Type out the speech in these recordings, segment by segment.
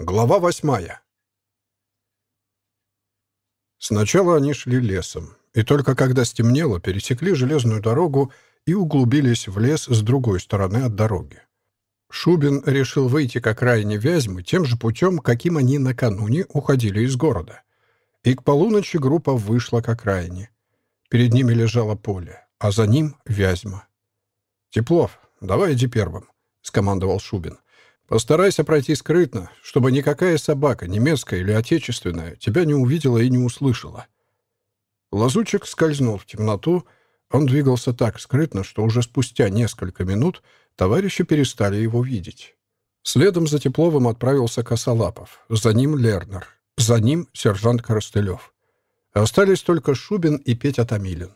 Глава восьмая. Сначала они шли лесом, и только когда стемнело, пересекли железную дорогу и углубились в лес с другой стороны от дороги. Шубин решил выйти к окраине Вязьмы тем же путем, каким они накануне уходили из города. И к полуночи группа вышла к окраине. Перед ними лежало поле, а за ним Вязьма. «Теплов, давай иди первым», — скомандовал Шубин. Постарайся пройти скрытно, чтобы никакая собака, немецкая или отечественная, тебя не увидела и не услышала. Лазучик скользнул в темноту. Он двигался так скрытно, что уже спустя несколько минут товарищи перестали его видеть. Следом за Тепловым отправился Косолапов, за ним Лернер, за ним сержант Коростылев. Остались только Шубин и Петя Томилин.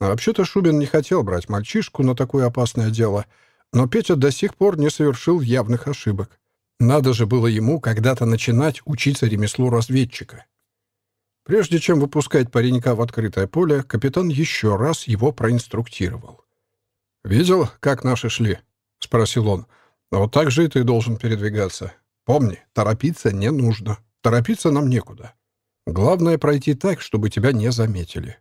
А вообще-то Шубин не хотел брать мальчишку на такое опасное дело — но Петя до сих пор не совершил явных ошибок. Надо же было ему когда-то начинать учиться ремеслу разведчика. Прежде чем выпускать паренька в открытое поле, капитан еще раз его проинструктировал. «Видел, как наши шли?» — спросил он. «Вот так же и ты должен передвигаться. Помни, торопиться не нужно. Торопиться нам некуда. Главное — пройти так, чтобы тебя не заметили».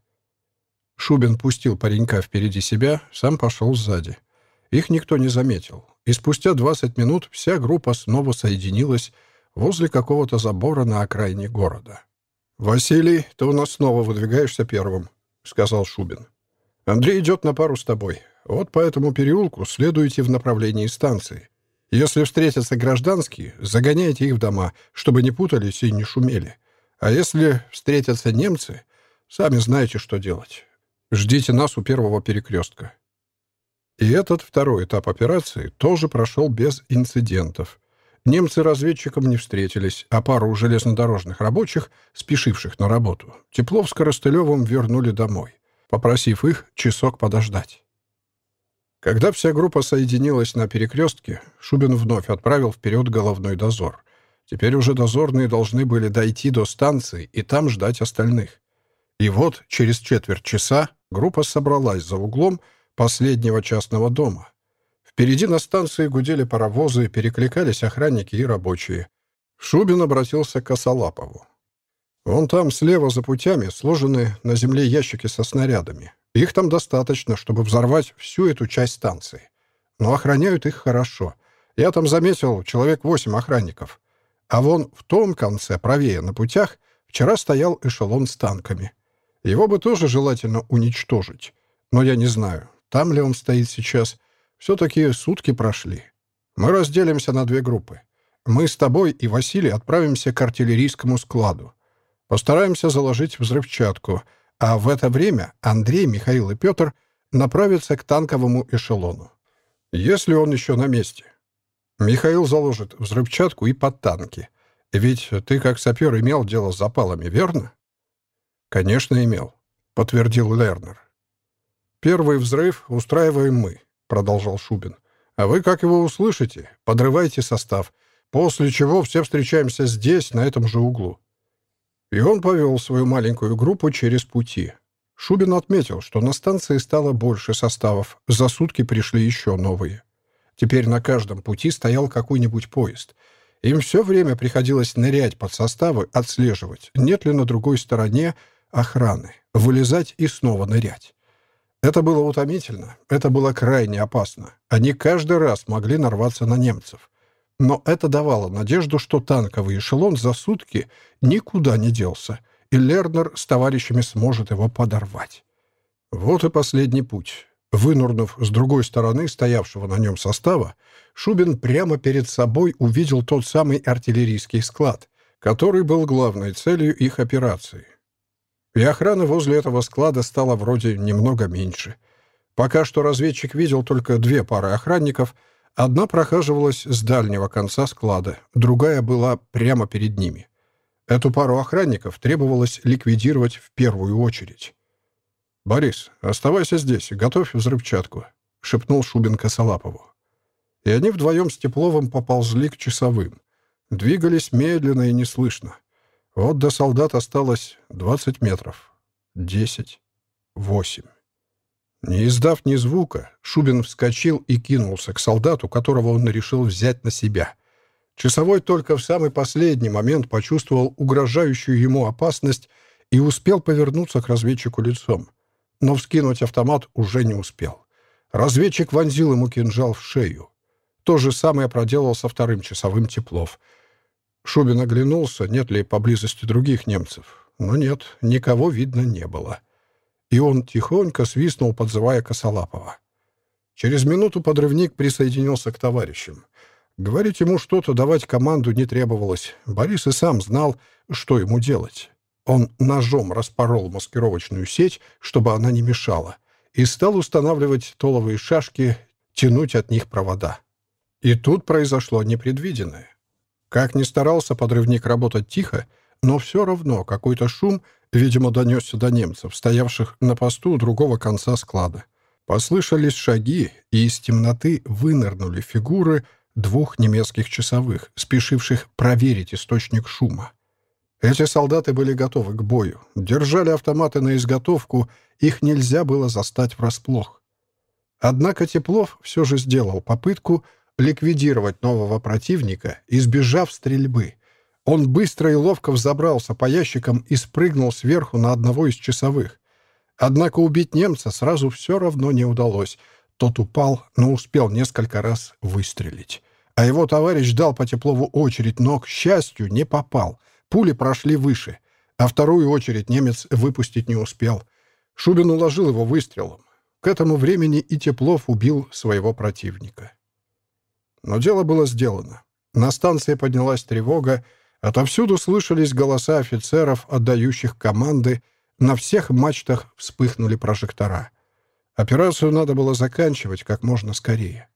Шубин пустил паренька впереди себя, сам пошел сзади. Их никто не заметил, и спустя 20 минут вся группа снова соединилась возле какого-то забора на окраине города. «Василий, ты у нас снова выдвигаешься первым», — сказал Шубин. «Андрей идет на пару с тобой. Вот по этому переулку следуйте в направлении станции. Если встретятся гражданские, загоняйте их в дома, чтобы не путались и не шумели. А если встретятся немцы, сами знаете, что делать. Ждите нас у первого перекрестка. И этот второй этап операции тоже прошел без инцидентов. Немцы разведчикам не встретились, а пару железнодорожных рабочих, спешивших на работу, Теплов с Коростылевым вернули домой, попросив их часок подождать. Когда вся группа соединилась на перекрестке, Шубин вновь отправил вперед головной дозор. Теперь уже дозорные должны были дойти до станции и там ждать остальных. И вот через четверть часа группа собралась за углом, последнего частного дома. Впереди на станции гудели паровозы, перекликались охранники и рабочие. Шубин обратился к Косолапову. «Вон там, слева за путями, сложены на земле ящики со снарядами. Их там достаточно, чтобы взорвать всю эту часть станции. Но охраняют их хорошо. Я там заметил человек восемь охранников. А вон в том конце, правее, на путях, вчера стоял эшелон с танками. Его бы тоже желательно уничтожить. Но я не знаю, там ли он стоит сейчас? Все-таки сутки прошли. Мы разделимся на две группы. Мы с тобой и Василий отправимся к артиллерийскому складу. Постараемся заложить взрывчатку, а в это время Андрей, Михаил и Петр направятся к танковому эшелону. Если он еще на месте. Михаил заложит взрывчатку и под танки. Ведь ты, как сапер, имел дело с запалами, верно? Конечно, имел, подтвердил Лернер. «Первый взрыв устраиваем мы», — продолжал Шубин. «А вы, как его услышите, подрывайте состав, после чего все встречаемся здесь, на этом же углу». И он повел свою маленькую группу через пути. Шубин отметил, что на станции стало больше составов, за сутки пришли еще новые. Теперь на каждом пути стоял какой-нибудь поезд. Им все время приходилось нырять под составы, отслеживать, нет ли на другой стороне охраны, вылезать и снова нырять. Это было утомительно, это было крайне опасно. Они каждый раз могли нарваться на немцев. Но это давало надежду, что танковый эшелон за сутки никуда не делся, и Лернер с товарищами сможет его подорвать. Вот и последний путь. Вынурнув с другой стороны стоявшего на нем состава, Шубин прямо перед собой увидел тот самый артиллерийский склад, который был главной целью их операции. И охраны возле этого склада стало вроде немного меньше. Пока что разведчик видел только две пары охранников. Одна прохаживалась с дальнего конца склада, другая была прямо перед ними. Эту пару охранников требовалось ликвидировать в первую очередь. «Борис, оставайся здесь, готовь взрывчатку», — шепнул Шубин Косолапову. И они вдвоем с Тепловым поползли к часовым. Двигались медленно и неслышно. Вот до солдат осталось 20 метров. Десять. Восемь. Не издав ни звука, Шубин вскочил и кинулся к солдату, которого он решил взять на себя. Часовой только в самый последний момент почувствовал угрожающую ему опасность и успел повернуться к разведчику лицом. Но вскинуть автомат уже не успел. Разведчик вонзил ему кинжал в шею. То же самое проделал со вторым часовым Теплов. Шубин оглянулся, нет ли поблизости других немцев. Но нет, никого видно не было. И он тихонько свистнул, подзывая Косолапова. Через минуту подрывник присоединился к товарищам. Говорить ему что-то, давать команду не требовалось. Борис и сам знал, что ему делать. Он ножом распорол маскировочную сеть, чтобы она не мешала, и стал устанавливать толовые шашки, тянуть от них провода. И тут произошло непредвиденное. Как ни старался подрывник работать тихо, но все равно какой-то шум, видимо, донесся до немцев, стоявших на посту у другого конца склада. Послышались шаги, и из темноты вынырнули фигуры двух немецких часовых, спешивших проверить источник шума. Эти солдаты были готовы к бою, держали автоматы на изготовку, их нельзя было застать врасплох. Однако Теплов все же сделал попытку ликвидировать нового противника, избежав стрельбы. Он быстро и ловко взобрался по ящикам и спрыгнул сверху на одного из часовых. Однако убить немца сразу все равно не удалось. Тот упал, но успел несколько раз выстрелить. А его товарищ дал по Теплову очередь, но, к счастью, не попал. Пули прошли выше, а вторую очередь немец выпустить не успел. Шубин уложил его выстрелом. К этому времени и Теплов убил своего противника. Но дело было сделано. На станции поднялась тревога, отовсюду слышались голоса офицеров, отдающих команды, на всех мачтах вспыхнули прожектора. Операцию надо было заканчивать как можно скорее.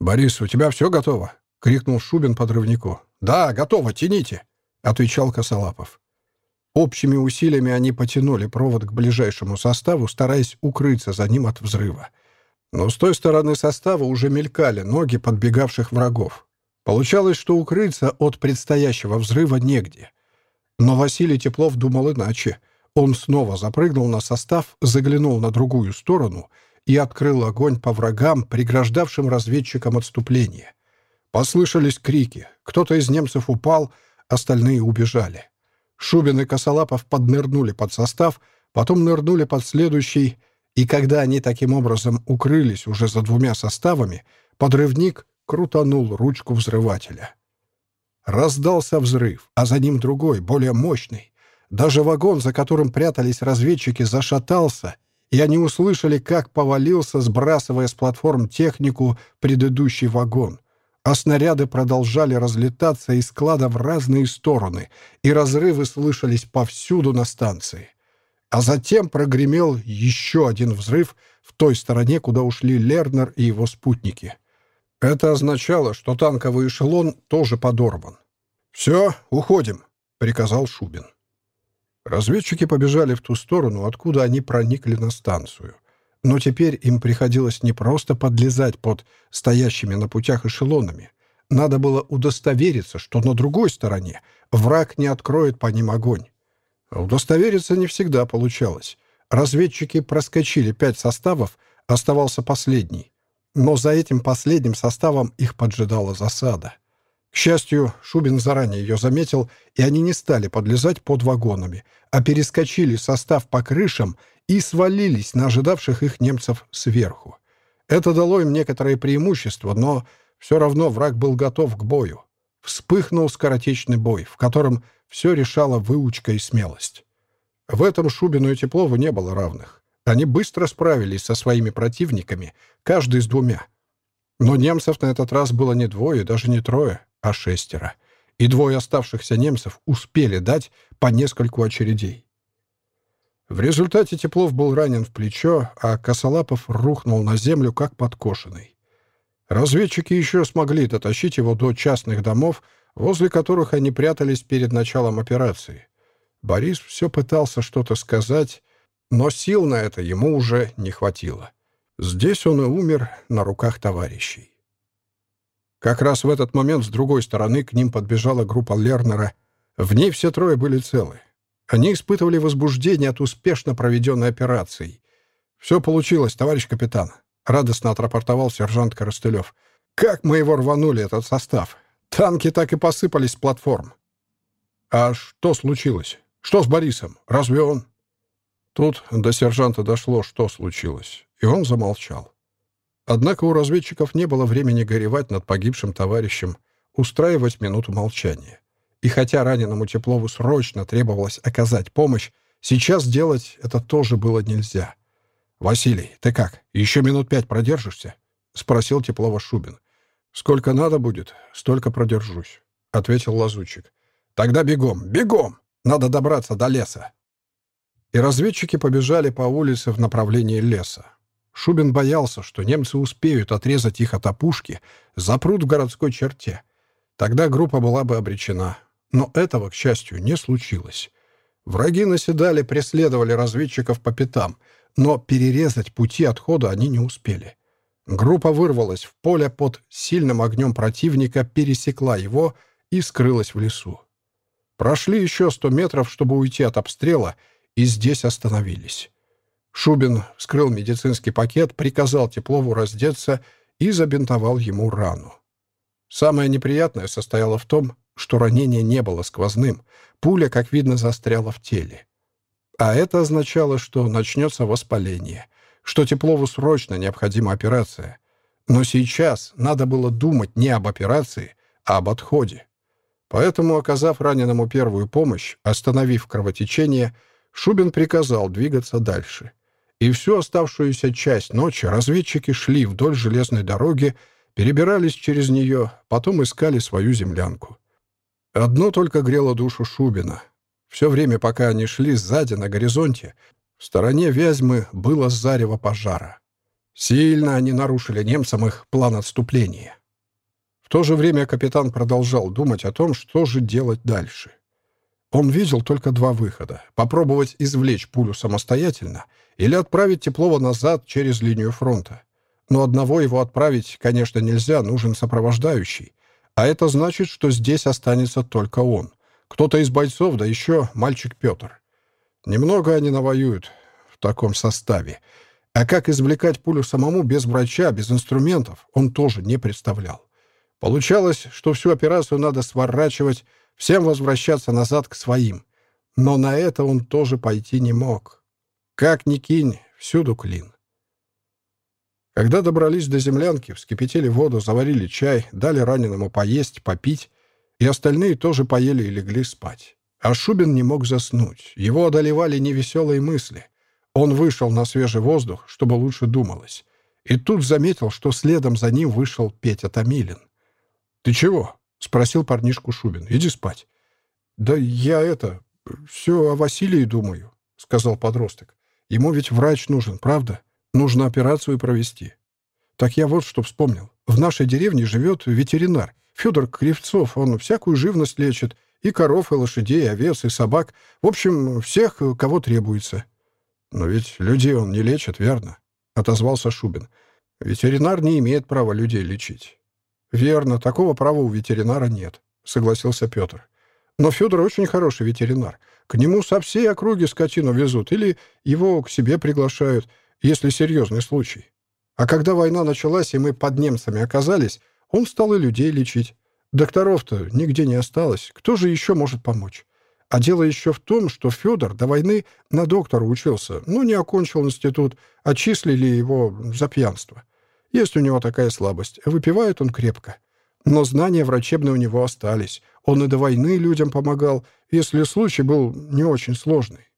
«Борис, у тебя все готово?» — крикнул Шубин подрывнику. «Да, готово, тяните!» — отвечал Косолапов. Общими усилиями они потянули провод к ближайшему составу, стараясь укрыться за ним от взрыва. Но с той стороны состава уже мелькали ноги подбегавших врагов. Получалось, что укрыться от предстоящего взрыва негде. Но Василий Теплов думал иначе — он снова запрыгнул на состав, заглянул на другую сторону и открыл огонь по врагам, преграждавшим разведчикам отступление. Послышались крики. Кто-то из немцев упал, остальные убежали. Шубин и Косолапов поднырнули под состав, потом нырнули под следующий, и когда они таким образом укрылись уже за двумя составами, подрывник крутанул ручку взрывателя. Раздался взрыв, а за ним другой, более мощный. Даже вагон, за которым прятались разведчики, зашатался, и они услышали, как повалился, сбрасывая с платформ технику, предыдущий вагон. А снаряды продолжали разлетаться из склада в разные стороны, и разрывы слышались повсюду на станции. А затем прогремел еще один взрыв в той стороне, куда ушли Лернер и его спутники. Это означало, что танковый эшелон тоже подорван. «Все, уходим», — приказал Шубин. Разведчики побежали в ту сторону, откуда они проникли на станцию. Но теперь им приходилось не просто подлезать под стоящими на путях эшелонами. Надо было удостовериться, что на другой стороне враг не откроет по ним огонь. Удостовериться не всегда получалось. Разведчики проскочили пять составов, оставался последний. Но за этим последним составом их поджидала засада. К счастью, Шубин заранее ее заметил, и они не стали подлезать под вагонами, а перескочили состав по крышам и свалились на ожидавших их немцев сверху. Это дало им некоторое преимущество, но все равно враг был готов к бою. Вспыхнул скоротечный бой, в котором все решала выучка и смелость. В этом Шубину и Теплову не было равных. Они быстро справились со своими противниками, каждый с двумя. Но немцев на этот раз было не двое, даже не трое а шестеро, и двое оставшихся немцев успели дать по нескольку очередей. В результате Теплов был ранен в плечо, а Косолапов рухнул на землю, как подкошенный. Разведчики еще смогли дотащить его до частных домов, возле которых они прятались перед началом операции. Борис все пытался что-то сказать, но сил на это ему уже не хватило. Здесь он и умер на руках товарищей. Как раз в этот момент с другой стороны к ним подбежала группа Лернера. В ней все трое были целы. Они испытывали возбуждение от успешно проведенной операции. «Все получилось, товарищ капитан», — радостно отрапортовал сержант Коростылев. «Как мы его рванули, этот состав! Танки так и посыпались с платформ. А что случилось? Что с Борисом? Разве он...» Тут до сержанта дошло, что случилось, и он замолчал. Однако у разведчиков не было времени горевать над погибшим товарищем, устраивать минуту молчания. И хотя раненому Теплову срочно требовалось оказать помощь, сейчас делать это тоже было нельзя. «Василий, ты как, еще минут пять продержишься?» — спросил Теплова Шубин. «Сколько надо будет, столько продержусь», — ответил лазутчик. «Тогда бегом, бегом! Надо добраться до леса!» И разведчики побежали по улице в направлении леса. Шубин боялся, что немцы успеют отрезать их от опушки, запрут в городской черте. Тогда группа была бы обречена. Но этого, к счастью, не случилось. Враги наседали, преследовали разведчиков по пятам, но перерезать пути отхода они не успели. Группа вырвалась в поле под сильным огнем противника, пересекла его и скрылась в лесу. Прошли еще сто метров, чтобы уйти от обстрела, и здесь остановились. Шубин вскрыл медицинский пакет, приказал Теплову раздеться и забинтовал ему рану. Самое неприятное состояло в том, что ранение не было сквозным, пуля, как видно, застряла в теле. А это означало, что начнется воспаление, что Теплову срочно необходима операция. Но сейчас надо было думать не об операции, а об отходе. Поэтому, оказав раненому первую помощь, остановив кровотечение, Шубин приказал двигаться дальше. И всю оставшуюся часть ночи разведчики шли вдоль железной дороги, перебирались через нее, потом искали свою землянку. Одно только грело душу Шубина. Все время, пока они шли сзади на горизонте, в стороне Вязьмы было зарево пожара. Сильно они нарушили немцам их план отступления. В то же время капитан продолжал думать о том, что же делать дальше. Он видел только два выхода — попробовать извлечь пулю самостоятельно или отправить Теплова назад через линию фронта. Но одного его отправить, конечно, нельзя, нужен сопровождающий. А это значит, что здесь останется только он. Кто-то из бойцов, да еще мальчик Петр. Немного они навоюют в таком составе. А как извлекать пулю самому без врача, без инструментов, он тоже не представлял. Получалось, что всю операцию надо сворачивать, всем возвращаться назад к своим. Но на это он тоже пойти не мог. Как ни кинь, всюду клин. Когда добрались до землянки, вскипятили воду, заварили чай, дали раненому поесть, попить, и остальные тоже поели и легли спать. А Шубин не мог заснуть. Его одолевали невеселые мысли. Он вышел на свежий воздух, чтобы лучше думалось. И тут заметил, что следом за ним вышел Петя Томилин. «Ты чего?» — спросил парнишку Шубин. «Иди спать». «Да я это... все о Василии думаю», — сказал подросток. «Ему ведь врач нужен, правда? Нужно операцию провести». «Так я вот что вспомнил. В нашей деревне живет ветеринар. Федор Кривцов. Он всякую живность лечит. И коров, и лошадей, и овец, и собак. В общем, всех, кого требуется». «Но ведь людей он не лечит, верно?» — отозвался Шубин. «Ветеринар не имеет права людей лечить. «Верно, такого права у ветеринара нет», — согласился Петр. «Но Федор очень хороший ветеринар. К нему со всей округи скотину везут или его к себе приглашают, если серьезный случай. А когда война началась, и мы под немцами оказались, он стал и людей лечить. Докторов-то нигде не осталось. Кто же еще может помочь? А дело еще в том, что Федор до войны на доктора учился, но не окончил институт, отчислили его за пьянство. Есть у него такая слабость. Выпивает он крепко. Но знания врачебные у него остались. Он и до войны людям помогал, если случай был не очень сложный.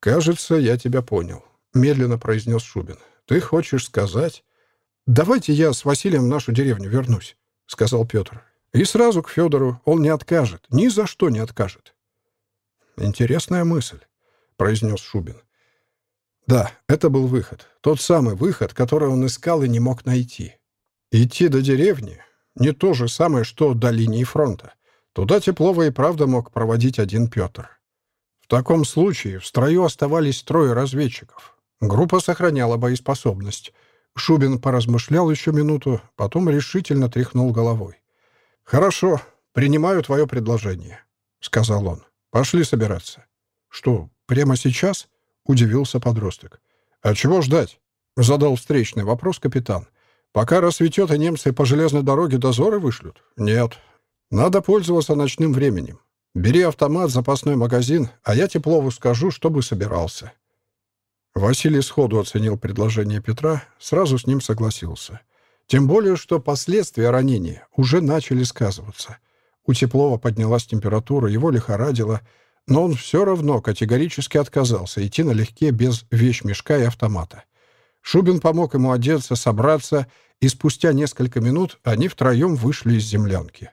«Кажется, я тебя понял», — медленно произнес Шубин. «Ты хочешь сказать...» «Давайте я с Василием в нашу деревню вернусь», — сказал Петр. «И сразу к Федору он не откажет, ни за что не откажет». «Интересная мысль», — произнес Шубин. Да, это был выход. Тот самый выход, который он искал и не мог найти. Идти до деревни — не то же самое, что до линии фронта. Туда Теплова и правда мог проводить один Петр. В таком случае в строю оставались трое разведчиков. Группа сохраняла боеспособность. Шубин поразмышлял еще минуту, потом решительно тряхнул головой. «Хорошо, принимаю твое предложение», — сказал он. «Пошли собираться». «Что, прямо сейчас?» — удивился подросток. «А чего ждать?» — задал встречный вопрос капитан. Пока рассветет, и немцы по железной дороге дозоры вышлют? Нет. Надо пользоваться ночным временем. Бери автомат, запасной магазин, а я Теплову скажу, чтобы собирался». Василий сходу оценил предложение Петра, сразу с ним согласился. Тем более, что последствия ранения уже начали сказываться. У Теплова поднялась температура, его лихорадило, но он все равно категорически отказался идти налегке без вещмешка и автомата. Шубин помог ему одеться, собраться, и спустя несколько минут они втроем вышли из землянки.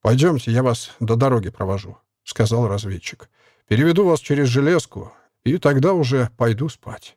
«Пойдемте, я вас до дороги провожу», — сказал разведчик. «Переведу вас через железку, и тогда уже пойду спать».